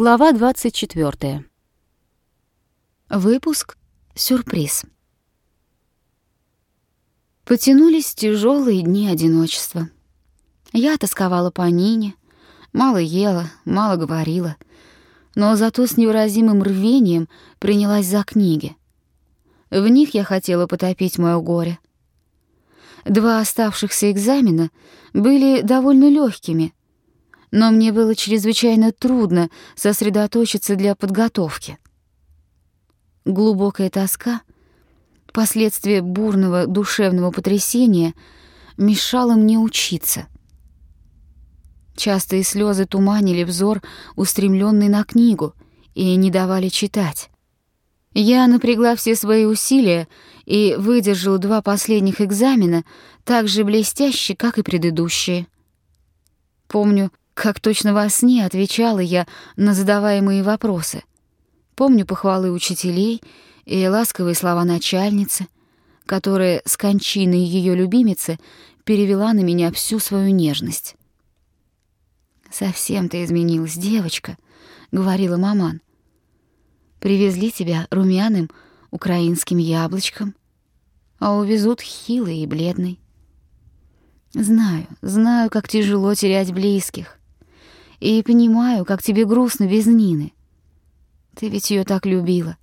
Глава 24. Выпуск «Сюрприз». Потянулись тяжелые дни одиночества. Я тосковала по Нине, мало ела, мало говорила, но зато с невыразимым рвением принялась за книги. В них я хотела потопить моё горе. Два оставшихся экзамена были довольно легкими, но мне было чрезвычайно трудно сосредоточиться для подготовки. Глубокая тоска, последствия бурного душевного потрясения, мешала мне учиться. Частые слезы туманили взор, устремленный на книгу, и не давали читать. Я напрягла все свои усилия и выдержала два последних экзамена так же блестяще, как и предыдущие. Помню, как точно во сне отвечала я на задаваемые вопросы. Помню похвалы учителей и ласковые слова начальницы, которая с кончиной ее любимицы перевела на меня всю свою нежность. «Совсем ты изменилась, девочка», — говорила маман. «Привезли тебя румяным украинским яблочком, а увезут хилой и бледной. Знаю, знаю, как тяжело терять близких и понимаю, как тебе грустно без Нины. Ты ведь ее так любила.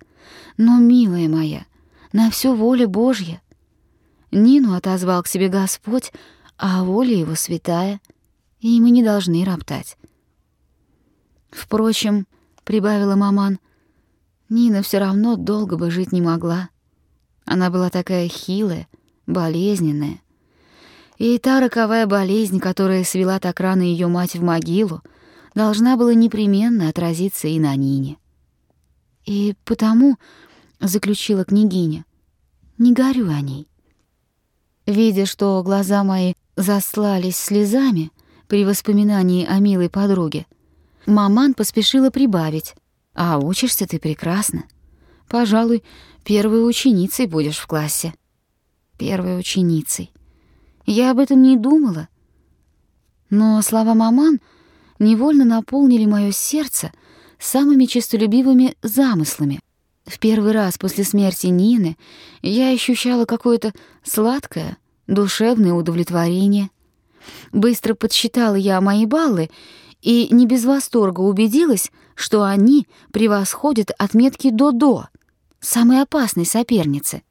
Но, милая моя, на все воля Божья. Нину отозвал к себе Господь, а воля его святая, и мы не должны роптать. Впрочем, прибавила маман, Нина все равно долго бы жить не могла. Она была такая хилая, болезненная. И та роковая болезнь, которая свела так рано ее мать в могилу, должна была непременно отразиться и на Нине. И потому, — заключила княгиня, — не горю о ней. Видя, что глаза мои заслались слезами при воспоминании о милой подруге, маман поспешила прибавить. «А учишься ты прекрасно. Пожалуй, первой ученицей будешь в классе». Первой ученицей. Я об этом не думала. Но слова маман — невольно наполнили мое сердце самыми честолюбивыми замыслами. В первый раз после смерти Нины я ощущала какое-то сладкое, душевное удовлетворение. Быстро подсчитала я мои баллы и не без восторга убедилась, что они превосходят отметки до-до, самой опасной соперницы.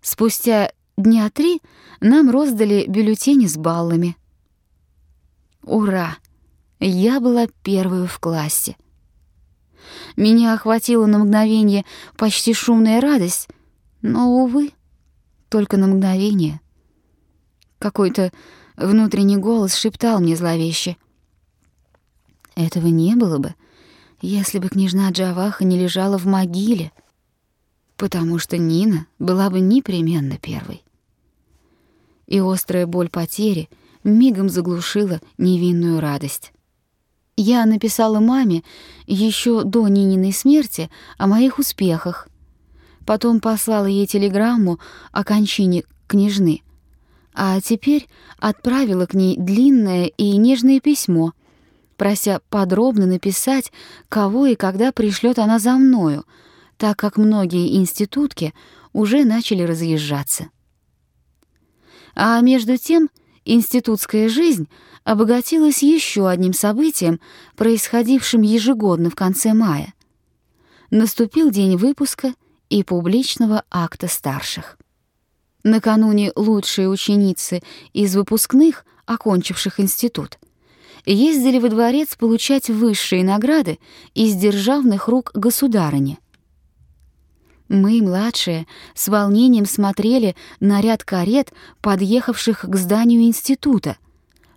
Спустя дня три нам роздали бюллетени с баллами. Ура! Я была первой в классе. Меня охватила на мгновение почти шумная радость, но, увы, только на мгновение. Какой-то внутренний голос шептал мне зловеще. Этого не было бы, если бы княжна Джаваха не лежала в могиле, потому что Нина была бы непременно первой. И острая боль потери мигом заглушила невинную радость. Я написала маме еще до Нининой смерти о моих успехах. Потом послала ей телеграмму о кончине княжны. А теперь отправила к ней длинное и нежное письмо, прося подробно написать, кого и когда пришлет она за мною, так как многие институтки уже начали разъезжаться. А между тем институтская жизнь — обогатилась еще одним событием, происходившим ежегодно в конце мая. Наступил день выпуска и публичного акта старших. Накануне лучшие ученицы из выпускных, окончивших институт, ездили во дворец получать высшие награды из державных рук государыни. Мы, младшие, с волнением смотрели на ряд карет, подъехавших к зданию института,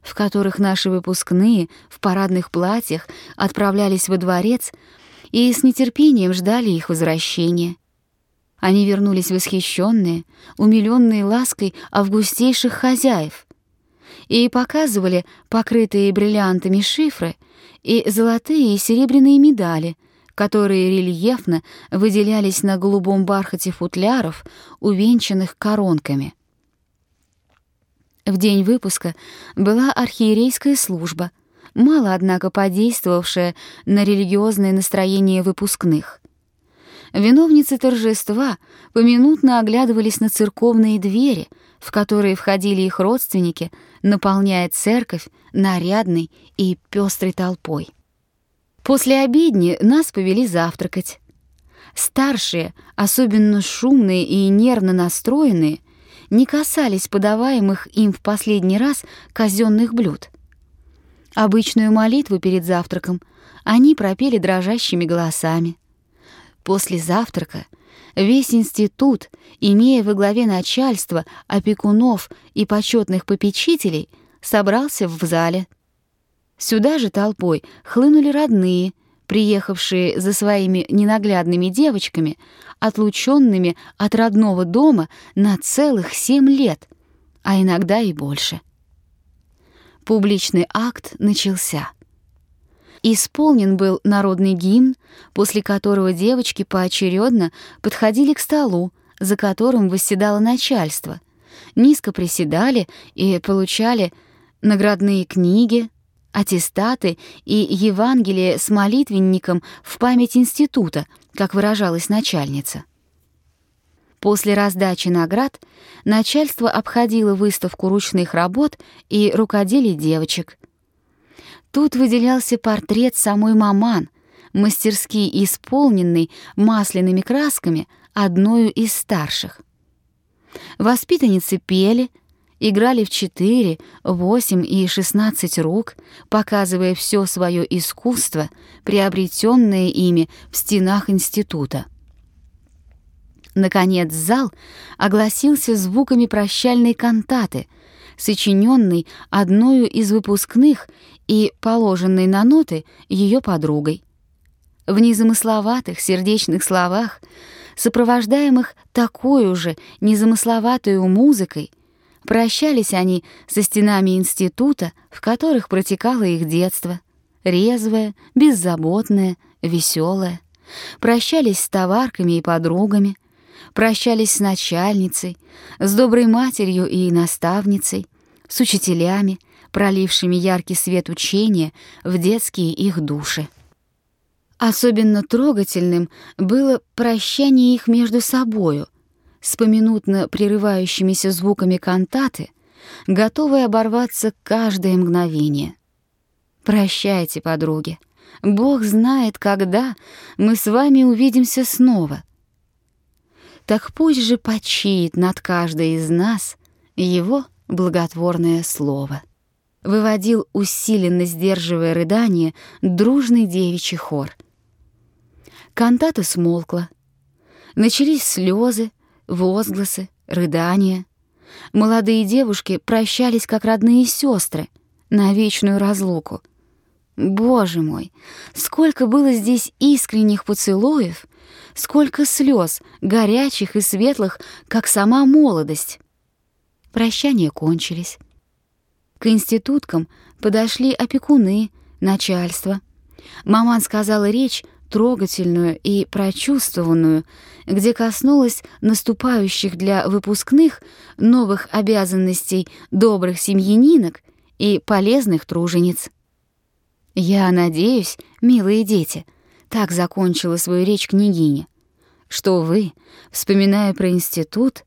в которых наши выпускные в парадных платьях отправлялись во дворец и с нетерпением ждали их возвращения. Они вернулись восхищенные, умиленные лаской августейших хозяев и показывали покрытые бриллиантами шифры и золотые и серебряные медали, которые рельефно выделялись на голубом бархате футляров, увенчанных коронками — в день выпуска была архиерейская служба, мало, однако, подействовавшая на религиозное настроение выпускных. Виновницы торжества поминутно оглядывались на церковные двери, в которые входили их родственники, наполняя церковь нарядной и пестрой толпой. После обедни нас повели завтракать. Старшие, особенно шумные и нервно настроенные, не касались подаваемых им в последний раз казенных блюд. Обычную молитву перед завтраком они пропели дрожащими голосами. После завтрака весь институт, имея во главе начальство, опекунов и почетных попечителей, собрался в зале. Сюда же толпой хлынули родные, приехавшие за своими ненаглядными девочками, отлученными от родного дома на целых семь лет, а иногда и больше. Публичный акт начался. Исполнен был народный гимн, после которого девочки поочередно подходили к столу, за которым восседало начальство, низко приседали и получали наградные книги, аттестаты и Евангелие с молитвенником в память института, как выражалась начальница. После раздачи наград начальство обходило выставку ручных работ и рукоделий девочек — Тут выделялся портрет самой маман, мастерски исполненный масляными красками одною из старших. Воспитанницы пели, играли в четыре, восемь и шестнадцать рук, показывая все свое искусство, приобретенное ими в стенах института. Наконец зал огласился звуками прощальной кантаты, сочиненной одною из выпускных и положенной на ноты ее подругой. В незамысловатых сердечных словах, сопровождаемых такой же незамысловатой музыкой, прощались они со стенами института, в которых протекало их детство, резвое, беззаботное, веселое. Прощались с товарками и подругами, прощались с начальницей, с доброй матерью и наставницей, с учителями, пролившими яркий свет учения в детские их души. Особенно трогательным было прощание их между собою, с поминутно прерывающимися звуками кантаты, готовые оборваться каждое мгновение. «Прощайте, подруги. Бог знает, когда мы с вами увидимся снова. Так пусть же почиет над каждой из нас Его благотворное слово» выводил, усиленно сдерживая рыдание, дружный девичий хор. Кантата смолкла. Начались слезы, возгласы, рыдания. Молодые девушки прощались, как родные сестры, на вечную разлуку. Боже мой, сколько было здесь искренних поцелуев, сколько слез, горячих и светлых, как сама молодость. Прощания кончились. К институткам подошли опекуны, начальство. Маман сказала речь, трогательную и прочувствованную, где коснулась наступающих для выпускных новых обязанностей добрых семьянинок и полезных тружениц. «Я надеюсь, милые дети», — так закончила свою речь княгиня, «что вы, вспоминая про институт,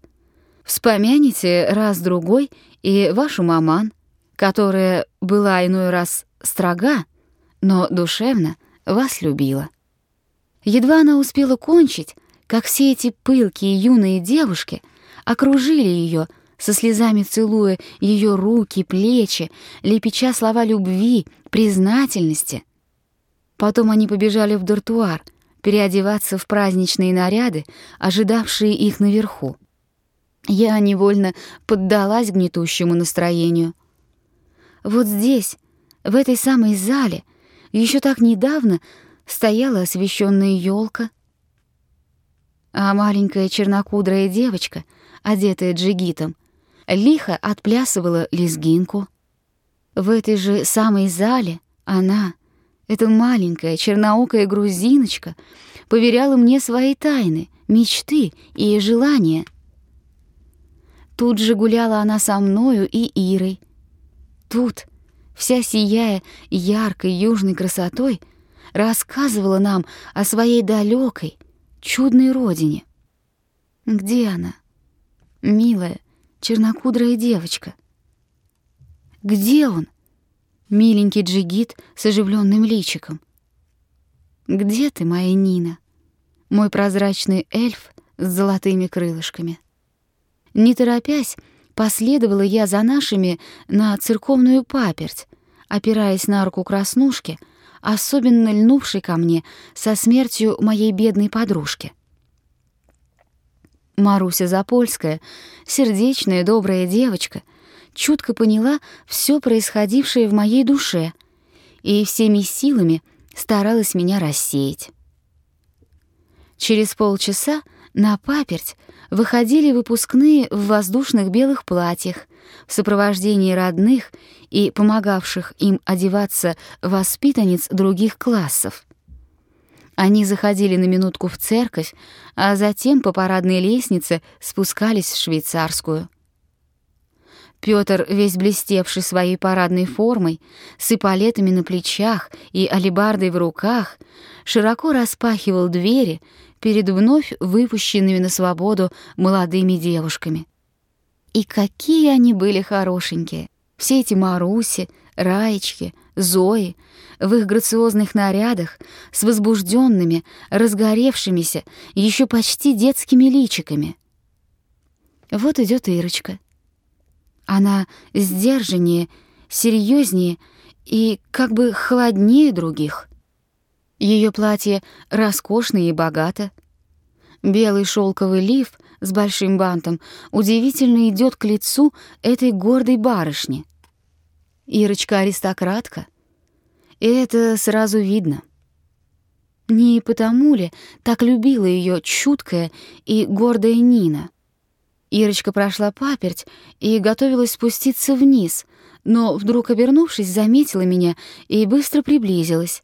вспомянете раз-другой и вашу маман, которая была иной раз строга, но душевно вас любила. Едва она успела кончить, как все эти пылкие юные девушки окружили ее, со слезами целуя ее руки, плечи, лепеча слова любви, признательности. Потом они побежали в дартуар, переодеваться в праздничные наряды, ожидавшие их наверху. Я невольно поддалась гнетущему настроению — вот здесь, в этой самой зале, еще так недавно стояла освещенная елка, а маленькая чернокудрая девочка, одетая джигитом, лихо отплясывала лезгинку. В этой же самой зале она, эта маленькая черноокая грузиночка, поверяла мне свои тайны, мечты и желания. Тут же гуляла она со мною и Ирой, Тут, вся сияя яркой южной красотой, рассказывала нам о своей далекой, чудной родине. Где она? Милая, чернокудрая девочка. Где он? Миленький джигит с оживленным личиком. Где ты, моя Нина? Мой прозрачный эльф с золотыми крылышками. Не торопясь, последовала я за нашими на церковную паперть, опираясь на руку краснушки, особенно льнувшей ко мне со смертью моей бедной подружки. Маруся Запольская, сердечная, добрая девочка, чутко поняла все происходившее в моей душе и всеми силами старалась меня рассеять. Через полчаса на паперть выходили выпускные в воздушных белых платьях в сопровождении родных и помогавших им одеваться воспитанниц других классов. Они заходили на минутку в церковь, а затем по парадной лестнице спускались в швейцарскую. Пётр, весь блестевший своей парадной формой, с эполетами на плечах и алебардой в руках, широко распахивал двери перед вновь выпущенными на свободу молодыми девушками. И какие они были хорошенькие! Все эти Маруси, Раечки, Зои в их грациозных нарядах с возбужденными, разгоревшимися, еще почти детскими личиками. Вот идет Ирочка. Она сдержаннее, серьезнее и как бы холоднее других. Ее платье роскошное и богато. Белый шелковый лиф с большим бантом удивительно идет к лицу этой гордой барышни. Ирочка аристократка, и это сразу видно. Не потому ли так любила ее чуткая и гордая Нина? Ирочка прошла паперть и готовилась спуститься вниз, но вдруг, обернувшись, заметила меня и быстро приблизилась.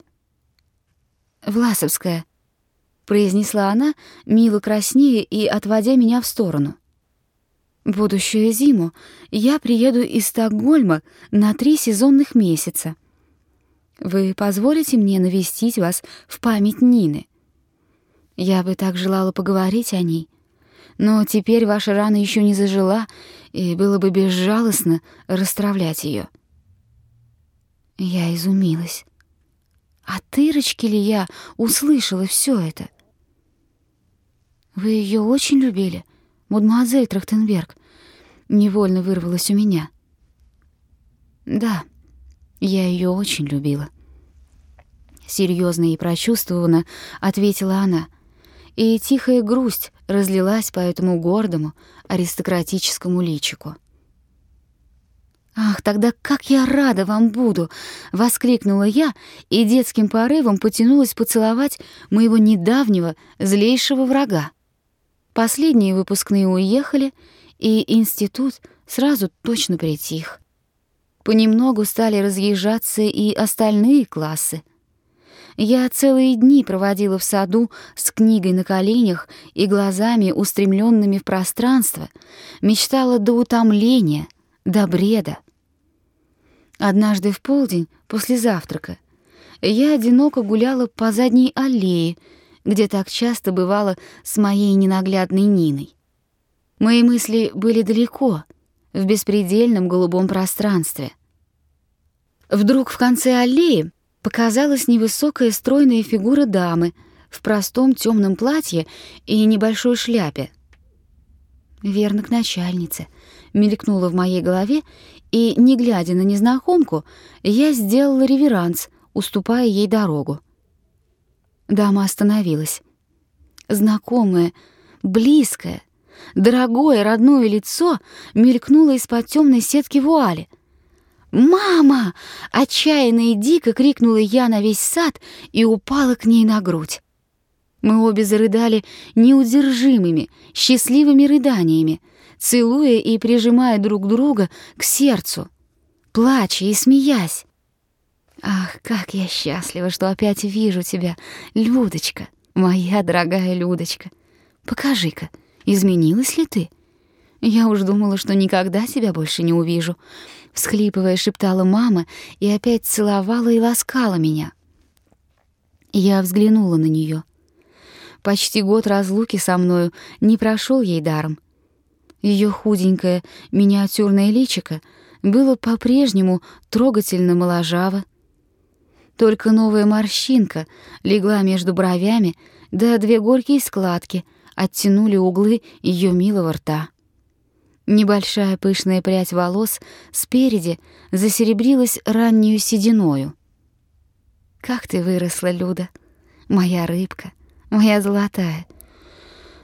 «Власовская», — произнесла она, мило краснее и отводя меня в сторону. «Будущую зиму я приеду из Стокгольма на три сезонных месяца. Вы позволите мне навестить вас в память Нины? Я бы так желала поговорить о ней, но теперь ваша рана еще не зажила, и было бы безжалостно расстравлять ее. Я изумилась. От Ирочки ли я услышала все это? Вы ее очень любили, мадемуазель Трахтенберг? Невольно вырвалось у меня. Да, я ее очень любила. Серьезно и прочувствованно ответила она, и тихая грусть разлилась по этому гордому аристократическому личику. «Ах, тогда как я рада вам буду!» — воскликнула я и детским порывом потянулась поцеловать моего недавнего злейшего врага. Последние выпускные уехали, и институт сразу точно притих. Понемногу стали разъезжаться и остальные классы. Я целые дни проводила в саду с книгой на коленях и глазами, устремленными в пространство, мечтала до утомления, до бреда. Однажды в полдень, после завтрака, я одиноко гуляла по задней аллее, где так часто бывало с моей ненаглядной Ниной. Мои мысли были далеко, в беспредельном голубом пространстве. Вдруг в конце аллеи показалась невысокая стройная фигура дамы в простом темном платье и небольшой шляпе. Верно, к начальнице. Мелькнуло в моей голове, и, не глядя на незнакомку, я сделала реверанс, уступая ей дорогу. Дама остановилась. Знакомое, близкое, дорогое родное лицо мелькнуло из-под темной сетки вуали. «Мама!» — отчаянно и дико крикнула я на весь сад и упала к ней на грудь. Мы обе зарыдали неудержимыми, счастливыми рыданиями, целуя и прижимая друг друга к сердцу, плача и смеясь. «Ах, как я счастлива, что опять вижу тебя, Людочка, моя дорогая Людочка! Покажи-ка, изменилась ли ты? Я уж думала, что никогда тебя больше не увижу. всхлипывая, шептала мама и опять целовала и ласкала меня. Я взглянула на нее. Почти год разлуки со мною не прошел ей даром. Ее худенькое миниатюрное личико было по-прежнему трогательно моложаво. Только новая морщинка легла между бровями, да две горькие складки оттянули углы ее милого рта. Небольшая пышная прядь волос спереди засеребрилась раннюю сединою. «Как ты выросла, Люда, моя рыбка, моя золотая!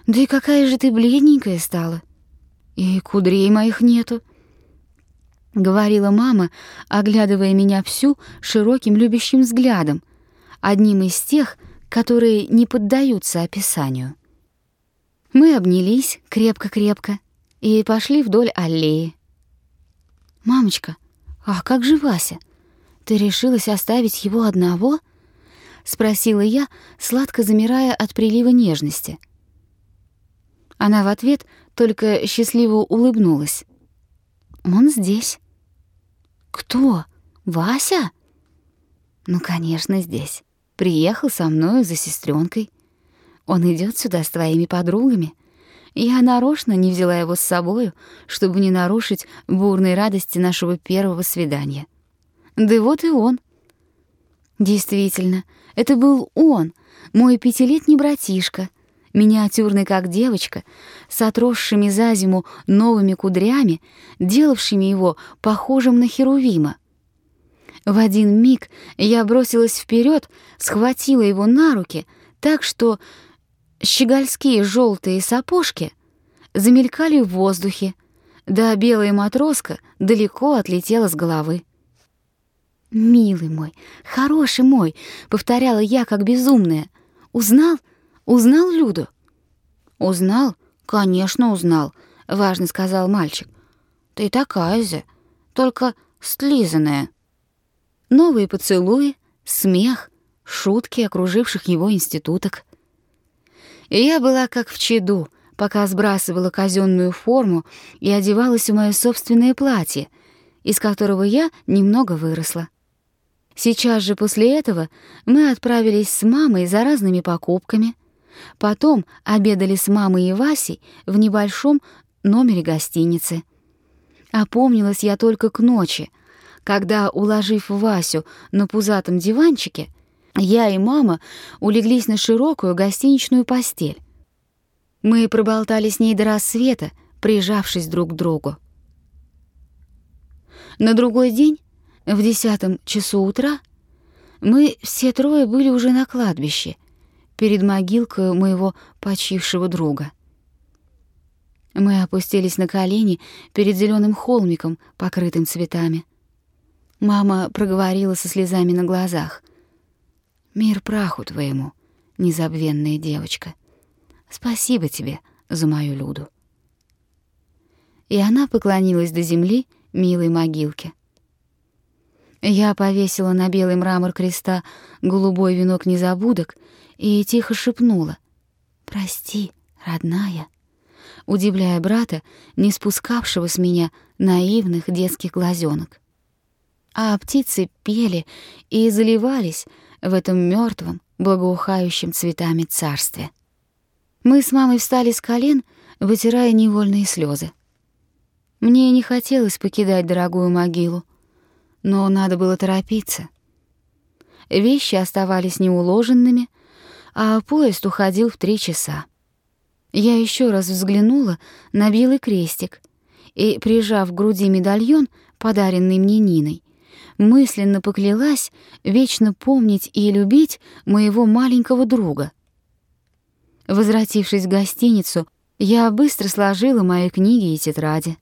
Да и какая же ты бледненькая стала! И кудрей моих нету!» — говорила мама, оглядывая меня всю широким любящим взглядом, одним из тех, которые не поддаются описанию. Мы обнялись крепко-крепко и пошли вдоль аллеи. «Мамочка, а как же Вася? Ты решилась оставить его одного?» — спросила я, сладко замирая от прилива нежности. Она в ответ только счастливо улыбнулась. «Он здесь». «Кто? Вася?» «Ну, конечно, здесь. Приехал со мной за сестренкой. Он идет сюда с твоими подругами. Я нарочно не взяла его с собою, чтобы не нарушить бурной радости нашего первого свидания. Да вот и он. Действительно, это был он, мой пятилетний братишка, миниатюрный как девочка, с отросшими за зиму новыми кудрями, делавшими его похожим на Херувима. В один миг я бросилась вперед, схватила его на руки, так что щегольские желтые сапожки замелькали в воздухе, да белая матроска далеко отлетела с головы. «Милый мой, хороший мой», — повторяла я как безумная. «Узнал? Узнал Люду?» «Узнал? Конечно, узнал», — важно сказал мальчик. «Ты такая же, только слизанная». Новые поцелуи, смех, шутки окруживших его институток — я была как в чаду, пока сбрасывала казенную форму и одевалась в мое собственное платье, из которого я немного выросла. Сейчас же после этого мы отправились с мамой за разными покупками. Потом обедали с мамой и Васей в небольшом номере гостиницы. Опомнилась я только к ночи, когда, уложив Васю на пузатом диванчике, я и мама улеглись на широкую гостиничную постель. Мы проболтали с ней до рассвета, прижавшись друг к другу. На другой день, в десятом часу утра, мы все трое были уже на кладбище, перед могилкой моего почившего друга. Мы опустились на колени перед зеленым холмиком, покрытым цветами. Мама проговорила со слезами на глазах. Мир праху твоему, незабвенная девочка. Спасибо тебе за мою Люду. И она поклонилась до земли милой могилке. Я повесила на белый мрамор креста голубой венок незабудок и тихо шепнула «Прости, родная», удивляя брата, не спускавшего с меня наивных детских глазенок. А птицы пели и заливались, в этом мертвом, благоухающем цветами царстве. Мы с мамой встали с колен, вытирая невольные слезы. Мне не хотелось покидать дорогую могилу, но надо было торопиться. Вещи оставались неуложенными, а поезд уходил в три часа. Я еще раз взглянула на белый крестик и, прижав к груди медальон, подаренный мне Ниной, мысленно поклялась вечно помнить и любить моего маленького друга. Возвратившись в гостиницу, я быстро сложила мои книги и тетради.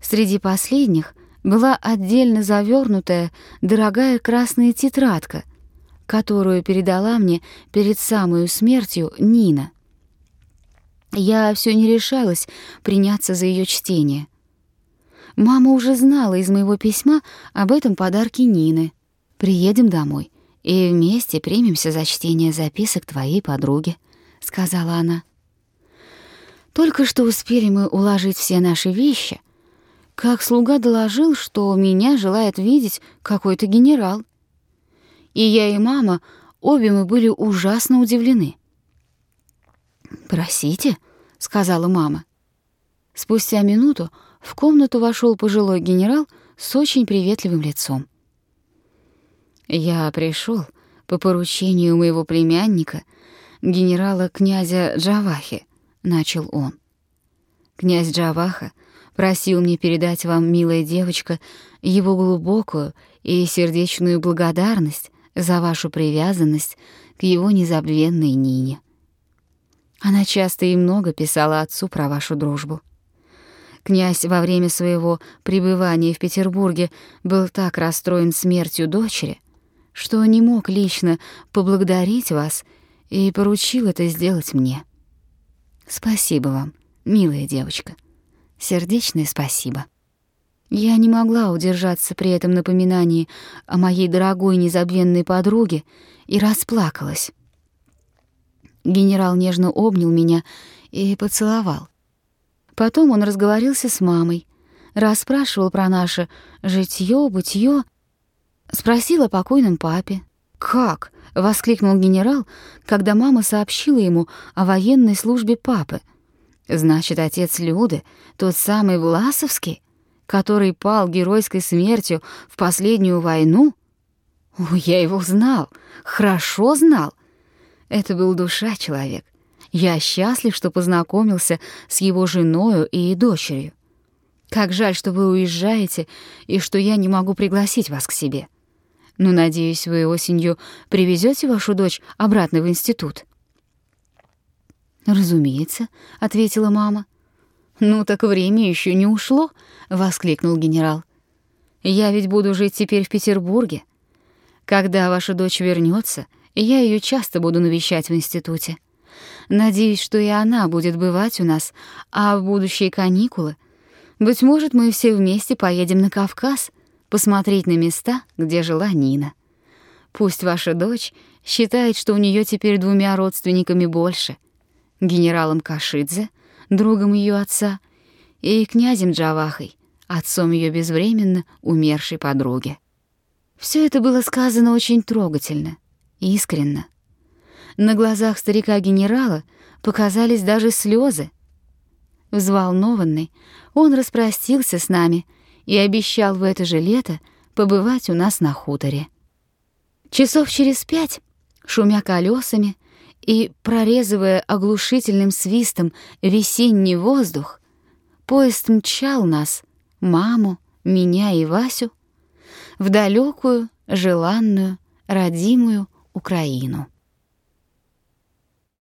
Среди последних была отдельно завернутая дорогая красная тетрадка, которую передала мне перед самой смертью Нина. Я все не решалась приняться за ее чтение. Мама уже знала из моего письма об этом подарке Нины. Приедем домой и вместе примемся за чтение записок твоей подруги, сказала она. Только что успели мы уложить все наши вещи, как слуга доложил, что меня желает видеть какой-то генерал. И я и мама, обе мы были ужасно удивлены. «Просите», — сказала мама. Спустя минуту в комнату вошел пожилой генерал с очень приветливым лицом. «Я пришел по поручению моего племянника, генерала князя Джавахи», — начал он. «Князь Джаваха просил мне передать вам, милая девочка, его глубокую и сердечную благодарность за вашу привязанность к его незабвенной Нине. Она часто и много писала отцу про вашу дружбу. Князь во время своего пребывания в Петербурге был так расстроен смертью дочери, что не мог лично поблагодарить вас и поручил это сделать мне. Спасибо вам, милая девочка. Сердечное спасибо. Я не могла удержаться при этом напоминании о моей дорогой незабвенной подруге и расплакалась. Генерал нежно обнял меня и поцеловал. Потом он разговорился с мамой, расспрашивал про наше житьё-бытьё, спросил о покойном папе. «Как?» — воскликнул генерал, когда мама сообщила ему о военной службе папы — Значит, отец Люды, тот самый Власовский, который пал геройской смертью в последнюю войну? О, я его знал, хорошо знал. Это был душа человек. Я счастлив, что познакомился с его женою и дочерью. Как жаль, что вы уезжаете и что я не могу пригласить вас к себе. Но, надеюсь, вы осенью привезете вашу дочь обратно в институт. «Разумеется», — ответила мама. «Ну так время еще не ушло», — воскликнул генерал. «Я ведь буду жить теперь в Петербурге. Когда ваша дочь вернется, я ее часто буду навещать в институте. Надеюсь, что и она будет бывать у нас, а в будущие каникулы, быть может, мы все вместе поедем на Кавказ, посмотреть на места, где жила Нина. Пусть ваша дочь считает, что у нее теперь двумя родственниками больше — генералом Кашидзе, другом ее отца, и князем Джавахой, отцом ее безвременно умершей подруги. Все это было сказано очень трогательно, искренно. На глазах старика-генерала показались даже слезы. Взволнованный, он распростился с нами и обещал в это же лето побывать у нас на хуторе. Часов через пять, шумя колесами, и, прорезывая оглушительным свистом весенний воздух, поезд мчал нас, маму, меня и Васю, в далекую, желанную, родимую Украину.